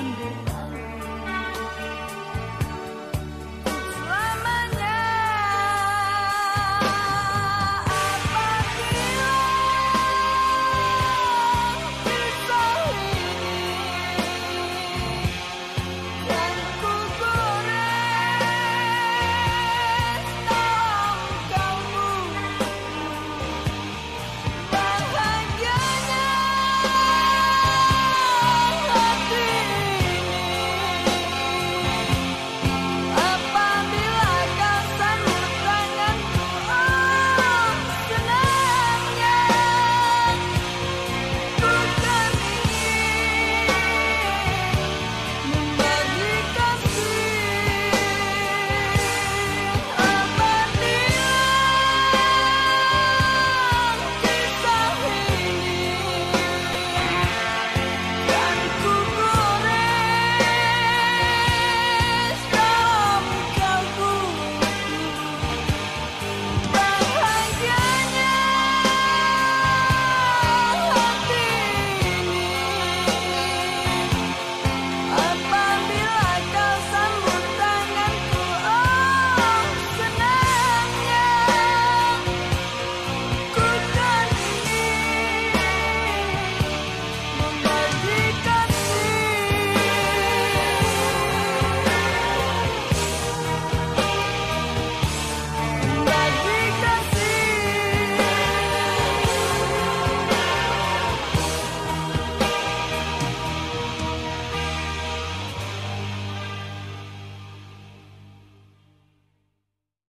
wonder